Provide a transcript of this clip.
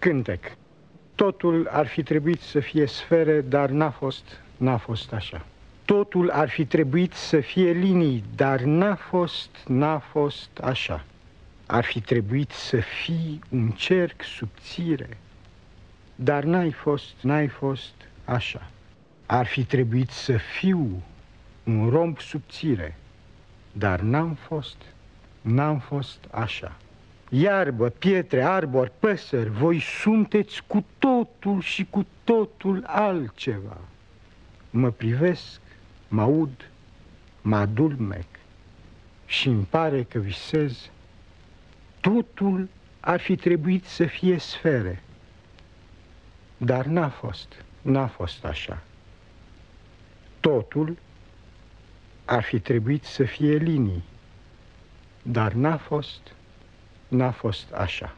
Cântec. Totul ar fi trebuit să fie sfere, dar n-a fost, n-a fost așa. Totul ar fi trebuit să fie linii, dar n-a fost, n-a fost așa. Ar fi trebuit să fii un cerc subțire, dar n-ai fost, n-ai fost așa. Ar fi trebuit să fiu un romb subțire, dar n-am fost, n-am fost așa. Iarbă, pietre, arbori, păsări, voi sunteți cu totul și cu totul altceva. Mă privesc, mă aud, mă adulmec și îmi pare că visez. Totul ar fi trebuit să fie sfere, dar n-a fost, n-a fost așa. Totul ar fi trebuit să fie linii, dar n-a fost, n-a fost așa.